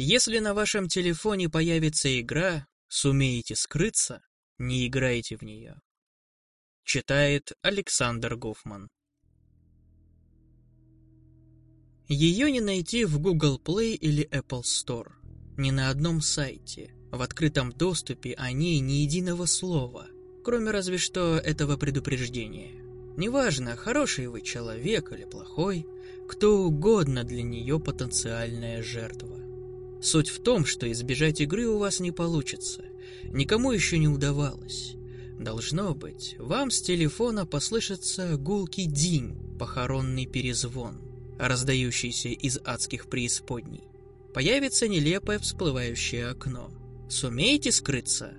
Если на вашем телефоне появится игра «Сумеете скрыться», не играйте в нее. Читает Александр Гофман. Ее не найти в Google Play или Apple Store. Ни на одном сайте. В открытом доступе о ней ни единого слова, кроме разве что этого предупреждения. Неважно, хороший вы человек или плохой, кто угодно для нее потенциальная жертва. Суть в том, что избежать игры у вас не получится. Никому еще не удавалось. Должно быть, вам с телефона послышится гулкий динь, похоронный перезвон, раздающийся из адских преисподней. Появится нелепое всплывающее окно. Сумеете скрыться?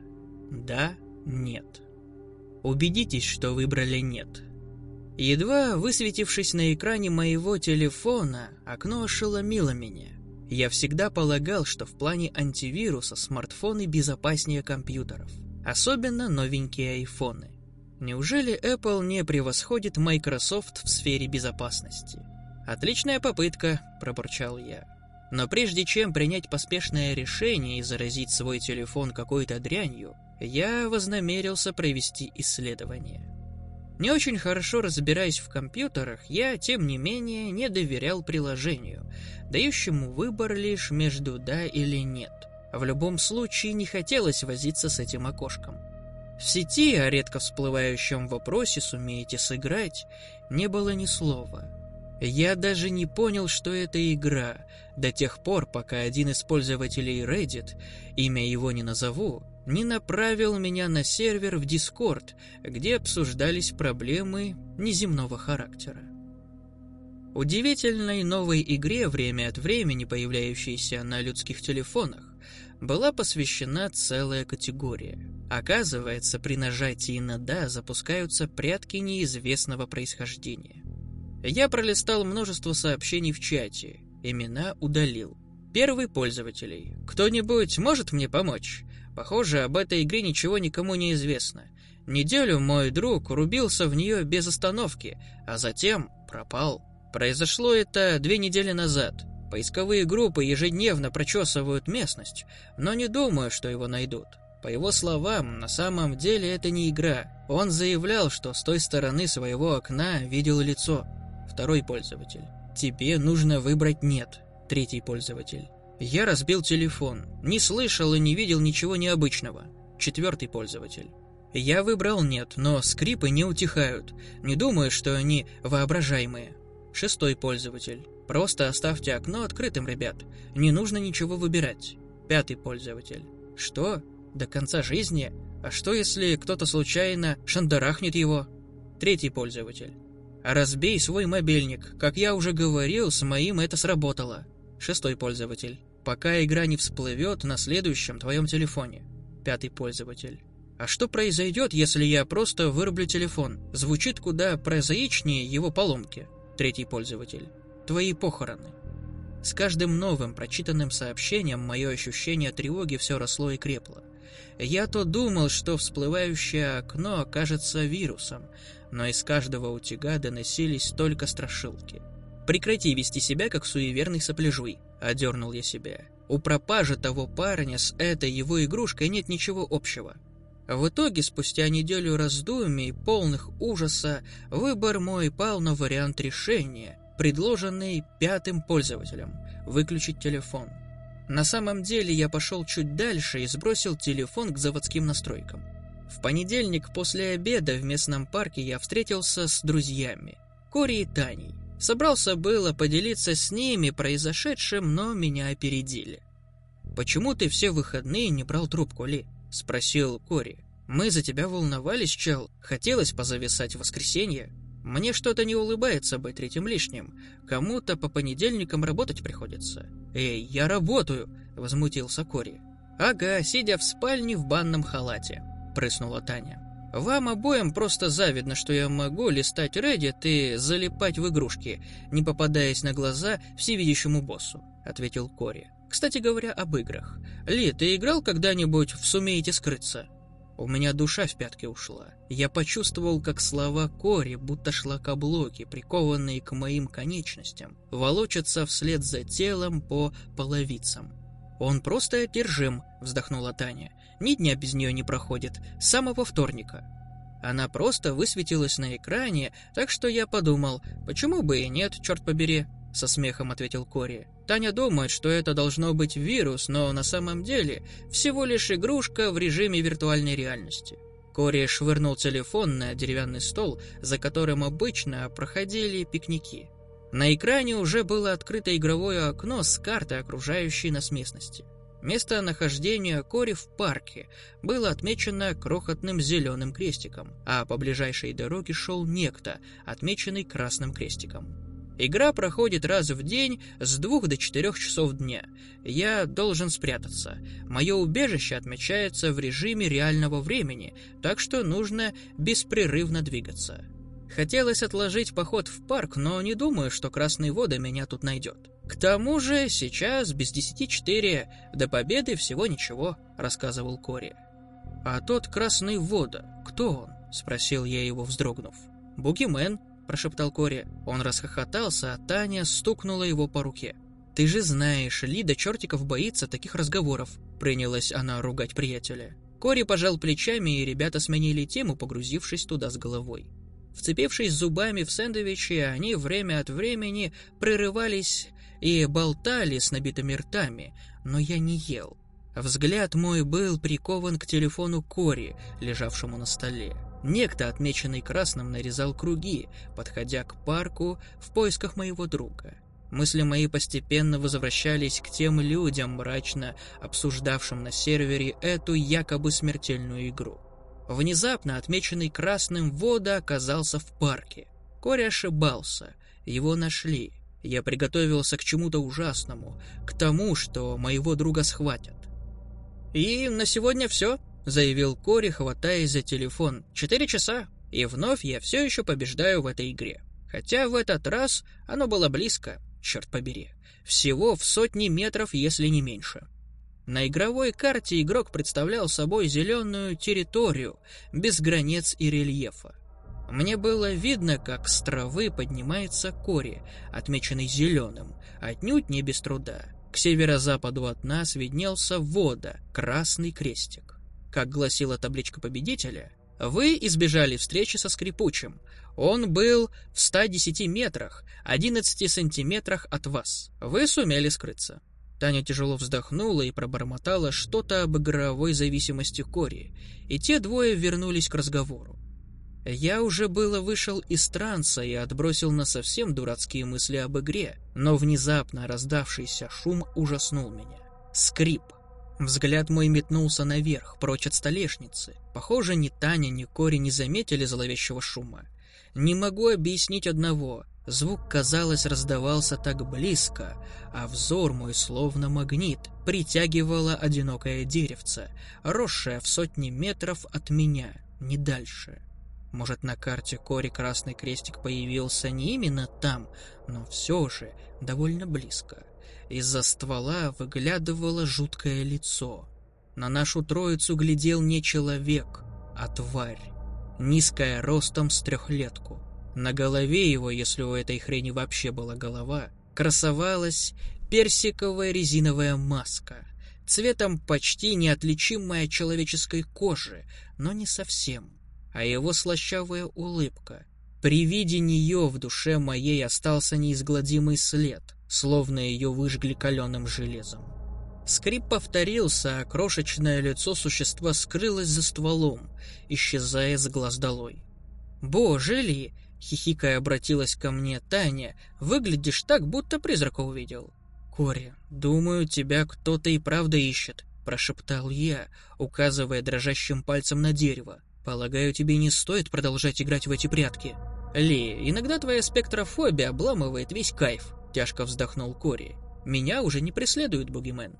Да, нет. Убедитесь, что выбрали «нет». Едва высветившись на экране моего телефона, окно ошеломило меня. Я всегда полагал, что в плане антивируса смартфоны безопаснее компьютеров. Особенно новенькие айфоны. Неужели Apple не превосходит Microsoft в сфере безопасности? «Отличная попытка», – пробурчал я. Но прежде чем принять поспешное решение и заразить свой телефон какой-то дрянью, я вознамерился провести исследование. Не очень хорошо разбираясь в компьютерах, я, тем не менее, не доверял приложению, дающему выбор лишь между «да» или «нет». В любом случае не хотелось возиться с этим окошком. В сети о редко всплывающем вопросе «сумеете сыграть» не было ни слова. Я даже не понял, что это игра, до тех пор, пока один из пользователей Reddit, имя его не назову, не направил меня на сервер в Discord, где обсуждались проблемы неземного характера. Удивительной новой игре, время от времени появляющейся на людских телефонах, была посвящена целая категория. Оказывается, при нажатии на «да» запускаются прятки неизвестного происхождения. Я пролистал множество сообщений в чате, имена удалил. Первый пользователей. Кто-нибудь может мне помочь? Похоже, об этой игре ничего никому не известно. Неделю мой друг рубился в нее без остановки, а затем пропал. Произошло это две недели назад. Поисковые группы ежедневно прочесывают местность, но не думаю, что его найдут. По его словам, на самом деле это не игра. Он заявлял, что с той стороны своего окна видел лицо. Второй пользователь. Тебе нужно выбрать «нет». Третий пользователь. Я разбил телефон. Не слышал и не видел ничего необычного. Четвертый пользователь. Я выбрал «нет», но скрипы не утихают. Не думаю, что они воображаемые. Шестой пользователь. Просто оставьте окно открытым, ребят. Не нужно ничего выбирать. Пятый пользователь. Что? До конца жизни? А что, если кто-то случайно шандарахнет его? Третий пользователь. Разбей свой мобильник. Как я уже говорил, с моим это сработало. Шестой пользователь. Пока игра не всплывет на следующем твоем телефоне. Пятый пользователь. А что произойдет, если я просто вырублю телефон? Звучит куда прозаичнее его поломки. Третий пользователь. Твои похороны. С каждым новым прочитанным сообщением мое ощущение тревоги все росло и крепло. Я то думал, что всплывающее окно окажется вирусом, но из каждого утяга доносились только страшилки. «Прекрати вести себя, как суеверный сопляжуй», — одернул я себя. «У пропажи того парня с этой его игрушкой нет ничего общего. В итоге, спустя неделю раздумий, полных ужаса, выбор мой пал на вариант решения, предложенный пятым пользователем – выключить телефон. На самом деле я пошел чуть дальше и сбросил телефон к заводским настройкам. В понедельник после обеда в местном парке я встретился с друзьями – Кори и Таней. Собрался было поделиться с ними произошедшим, но меня опередили. «Почему ты все выходные не брал трубку, Ли?» — спросил Кори. «Мы за тебя волновались, чел. Хотелось позависать в воскресенье. Мне что-то не улыбается быть третьим лишним. Кому-то по понедельникам работать приходится». «Эй, я работаю!» — возмутился Кори. «Ага, сидя в спальне в банном халате», — прыснула Таня. «Вам обоим просто завидно, что я могу листать Reddit и залипать в игрушки, не попадаясь на глаза всевидящему боссу», — ответил Кори. Кстати говоря, об играх. Ли, ты играл когда-нибудь в «Сумеете скрыться»? У меня душа в пятки ушла. Я почувствовал, как слова Кори, будто шлакоблоки, прикованные к моим конечностям, волочатся вслед за телом по половицам. «Он просто одержим», — вздохнула Таня. «Ни дня без нее не проходит. С самого вторника». Она просто высветилась на экране, так что я подумал, почему бы и нет, черт побери, со смехом ответил Кори. Таня думает, что это должно быть вирус, но на самом деле всего лишь игрушка в режиме виртуальной реальности. Кори швырнул телефон на деревянный стол, за которым обычно проходили пикники. На экране уже было открыто игровое окно с картой окружающей нас местности. Место нахождения Кори в парке было отмечено крохотным зеленым крестиком, а по ближайшей дороге шел некто, отмеченный красным крестиком. Игра проходит раз в день с двух до четырех часов дня. Я должен спрятаться. Мое убежище отмечается в режиме реального времени, так что нужно беспрерывно двигаться. Хотелось отложить поход в парк, но не думаю, что Красный Вода меня тут найдет. К тому же сейчас без десяти четыре, до победы всего ничего, рассказывал Кори. А тот Красный Вода, кто он? Спросил я его, вздрогнув. Бугимен, прошептал Кори. Он расхохотался, а Таня стукнула его по руке. «Ты же знаешь, Лида чертиков боится таких разговоров», — принялась она ругать приятеля. Кори пожал плечами, и ребята сменили тему, погрузившись туда с головой. Вцепившись зубами в сэндвичи, они время от времени прерывались и болтали с набитыми ртами, но я не ел. Взгляд мой был прикован к телефону Кори, лежавшему на столе. Некто, отмеченный красным, нарезал круги, подходя к парку в поисках моего друга. Мысли мои постепенно возвращались к тем людям, мрачно обсуждавшим на сервере эту якобы смертельную игру. Внезапно отмеченный красным Вода оказался в парке. Кори ошибался. Его нашли. Я приготовился к чему-то ужасному, к тому, что моего друга схватят. «И на сегодня все», — заявил Кори, хватаясь за телефон. «Четыре часа, и вновь я все еще побеждаю в этой игре. Хотя в этот раз оно было близко, черт побери. Всего в сотни метров, если не меньше». На игровой карте игрок представлял собой зеленую территорию, без границ и рельефа. Мне было видно, как с травы поднимается кори, отмеченный зеленым, отнюдь не без труда. К северо-западу от нас виднелся вода, красный крестик. Как гласила табличка победителя, вы избежали встречи со скрипучим. Он был в 110 метрах, 11 сантиметрах от вас. Вы сумели скрыться. Таня тяжело вздохнула и пробормотала что-то об игровой зависимости Кори, и те двое вернулись к разговору. Я уже было вышел из транса и отбросил на совсем дурацкие мысли об игре, но внезапно раздавшийся шум ужаснул меня. Скрип. Взгляд мой метнулся наверх, прочь от столешницы. Похоже, ни Таня, ни Кори не заметили зловещего шума. Не могу объяснить одного. Звук, казалось, раздавался так близко, а взор мой, словно магнит, притягивало одинокое деревце, росшее в сотни метров от меня, не дальше. Может, на карте Кори красный крестик появился не именно там, но все же довольно близко. Из-за ствола выглядывало жуткое лицо. На нашу троицу глядел не человек, а тварь, низкая ростом с трехлетку. На голове его, если у этой хрени вообще была голова, красовалась персиковая резиновая маска, цветом почти неотличимая от человеческой кожи, но не совсем, а его слащавая улыбка. При виде нее в душе моей остался неизгладимый след, словно ее выжгли каленым железом. Скрип повторился, а крошечное лицо существа скрылось за стволом, исчезая с глаз долой. «Боже ли!» Хихикая обратилась ко мне Таня. «Выглядишь так, будто призрака увидел». «Кори, думаю, тебя кто-то и правда ищет», — прошептал я, указывая дрожащим пальцем на дерево. «Полагаю, тебе не стоит продолжать играть в эти прятки». «Ли, иногда твоя спектрофобия обламывает весь кайф», — тяжко вздохнул Кори. «Меня уже не преследует Бугимен».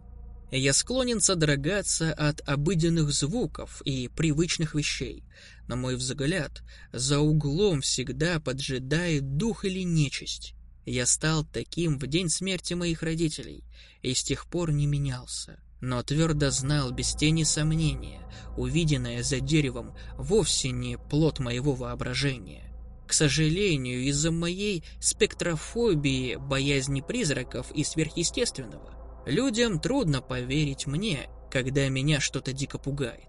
Я склонен содрогаться от обыденных звуков и привычных вещей. На мой взгляд, за углом всегда поджидает дух или нечисть. Я стал таким в день смерти моих родителей и с тех пор не менялся. Но твердо знал без тени сомнения, увиденное за деревом вовсе не плод моего воображения. К сожалению, из-за моей спектрофобии, боязни призраков и сверхъестественного, Людям трудно поверить мне, когда меня что-то дико пугает.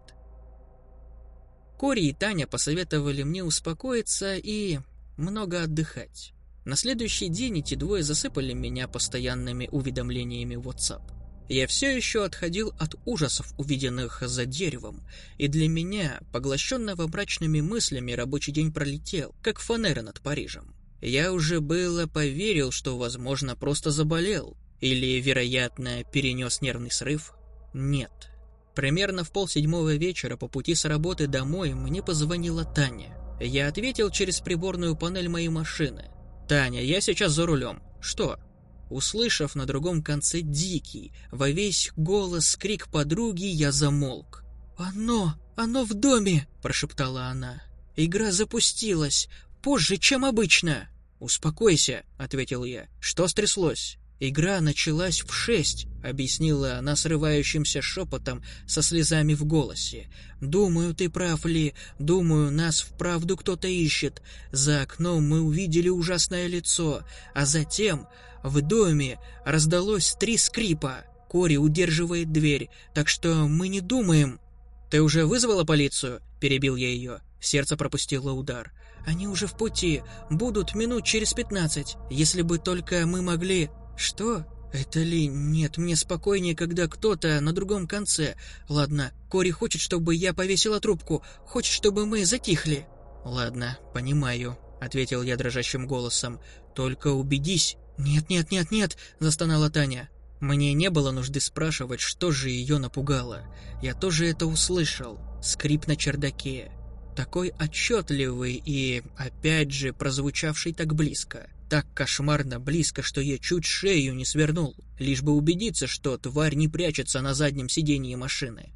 Кори и Таня посоветовали мне успокоиться и много отдыхать. На следующий день эти двое засыпали меня постоянными уведомлениями в WhatsApp. Я все еще отходил от ужасов, увиденных за деревом, и для меня, поглощенного мрачными мыслями, рабочий день пролетел, как фанера над Парижем. Я уже было поверил, что, возможно, просто заболел, или, вероятно, перенес нервный срыв. Нет. Примерно в полседьмого вечера по пути с работы домой мне позвонила Таня. Я ответил через приборную панель моей машины. «Таня, я сейчас за рулем. Что?» Услышав на другом конце дикий, во весь голос крик подруги, я замолк. «Оно! Оно в доме!» – прошептала она. «Игра запустилась! Позже, чем обычно!» «Успокойся!» – ответил я. «Что стряслось?» «Игра началась в шесть», — объяснила она срывающимся шепотом со слезами в голосе. «Думаю, ты прав, Ли. Думаю, нас вправду кто-то ищет. За окном мы увидели ужасное лицо, а затем в доме раздалось три скрипа. Кори удерживает дверь, так что мы не думаем...» «Ты уже вызвала полицию?» — перебил я ее. Сердце пропустило удар. «Они уже в пути. Будут минут через пятнадцать. Если бы только мы могли...» «Что? Это ли? Нет, мне спокойнее, когда кто-то на другом конце. Ладно, Кори хочет, чтобы я повесила трубку, хочет, чтобы мы затихли». «Ладно, понимаю», — ответил я дрожащим голосом. «Только убедись». «Нет, нет, нет, нет», — застонала Таня. Мне не было нужды спрашивать, что же ее напугало. Я тоже это услышал. Скрип на чердаке. Такой отчетливый и, опять же, прозвучавший так близко так кошмарно близко, что я чуть шею не свернул, лишь бы убедиться, что тварь не прячется на заднем сиденье машины.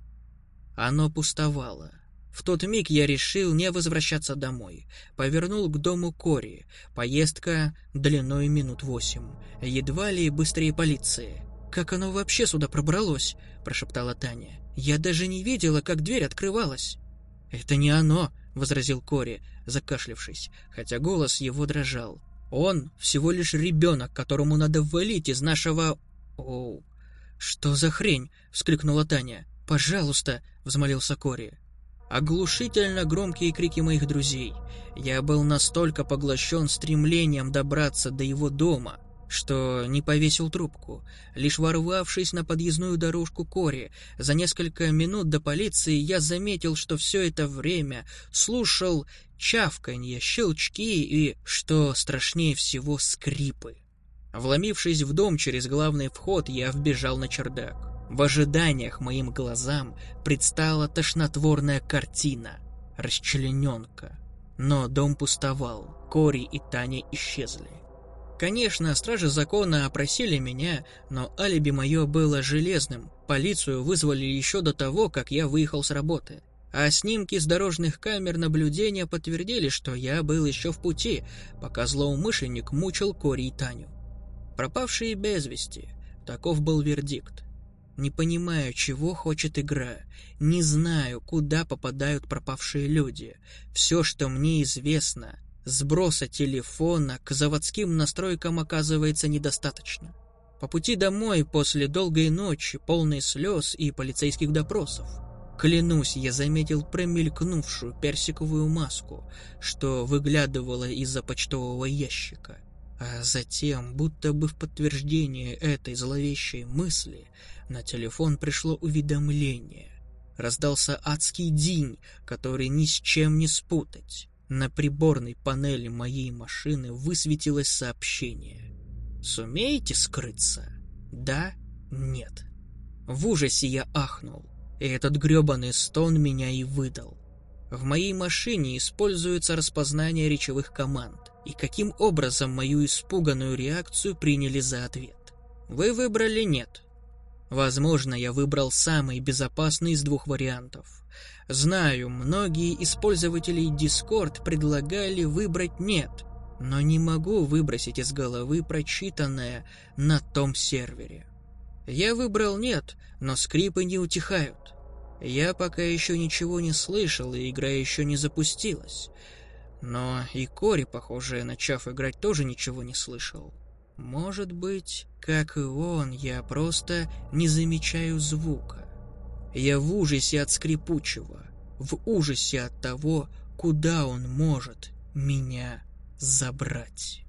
Оно пустовало. В тот миг я решил не возвращаться домой. Повернул к дому Кори. Поездка длиной минут восемь. Едва ли быстрее полиции. «Как оно вообще сюда пробралось?» – прошептала Таня. «Я даже не видела, как дверь открывалась». «Это не оно», — возразил Кори, закашлявшись, хотя голос его дрожал. Он всего лишь ребенок, которому надо валить из нашего... Оу. Что за хрень? Вскликнула Таня. Пожалуйста, взмолился Кори. Оглушительно громкие крики моих друзей. Я был настолько поглощен стремлением добраться до его дома, что не повесил трубку. Лишь ворвавшись на подъездную дорожку Кори, за несколько минут до полиции я заметил, что все это время слушал чавканье, щелчки и, что страшнее всего, скрипы. Вломившись в дом через главный вход, я вбежал на чердак. В ожиданиях моим глазам предстала тошнотворная картина. Расчлененка. Но дом пустовал, Кори и Таня исчезли. Конечно, стражи закона опросили меня, но алиби мое было железным. Полицию вызвали еще до того, как я выехал с работы. А снимки с дорожных камер наблюдения подтвердили, что я был еще в пути, пока злоумышленник мучил Кори и Таню. Пропавшие без вести. Таков был вердикт. Не понимаю, чего хочет игра. Не знаю, куда попадают пропавшие люди. Все, что мне известно, Сброса телефона к заводским настройкам оказывается недостаточно. По пути домой после долгой ночи, полной слез и полицейских допросов, клянусь, я заметил промелькнувшую персиковую маску, что выглядывала из-за почтового ящика. А затем, будто бы в подтверждение этой зловещей мысли, на телефон пришло уведомление. Раздался адский день, который ни с чем не спутать. На приборной панели моей машины высветилось сообщение. «Сумеете скрыться?» «Да? Нет?» В ужасе я ахнул, и этот грёбаный стон меня и выдал. В моей машине используется распознание речевых команд, и каким образом мою испуганную реакцию приняли за ответ? Вы выбрали «нет». Возможно, я выбрал самый безопасный из двух вариантов. Знаю, многие из пользователей Discord предлагали выбрать «нет», но не могу выбросить из головы прочитанное на том сервере. Я выбрал «нет», но скрипы не утихают. Я пока еще ничего не слышал, и игра еще не запустилась. Но и Кори, похоже, начав играть, тоже ничего не слышал. Может быть, как и он, я просто не замечаю звука. Я в ужасе от скрипучего, в ужасе от того, куда он может меня забрать.